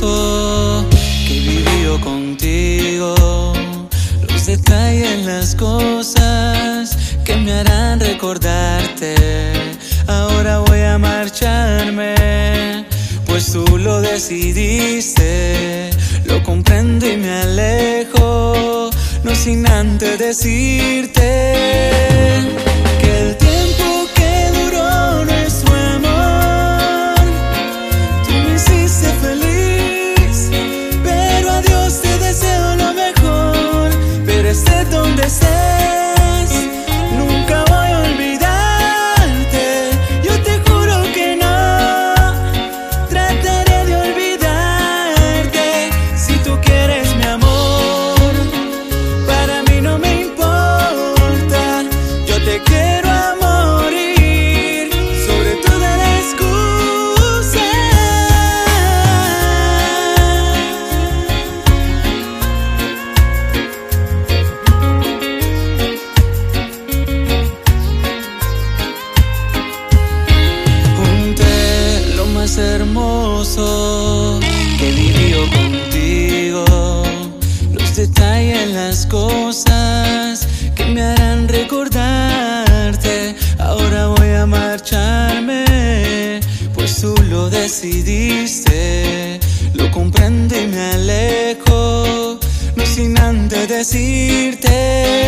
que vivió contigo. Los detalles, las cosas que me harán recordarte. Ahora voy a marcharme, pues tú lo decidiste. Lo comprendo y me alejo, no sin antes decirte. que vivió contigo, los detalles, las cosas que me harán recordarte. Ahora voy a marcharme, pues tú lo decidiste, lo comprendo y me alejo, no sin antes decirte.